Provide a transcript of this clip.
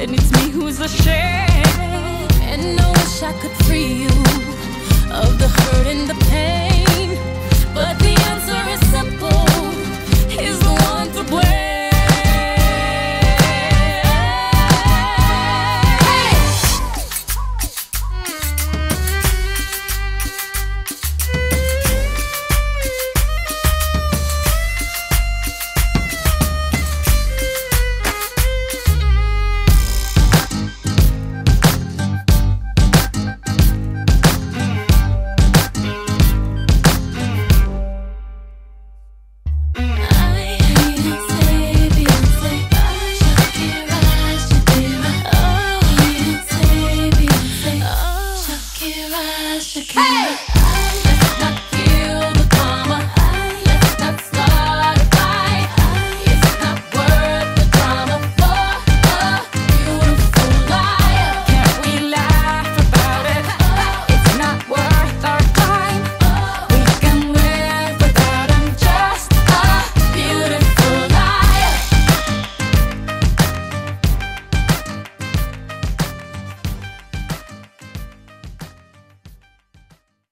and it's me who's ashamed. And I wish I could free. Hey!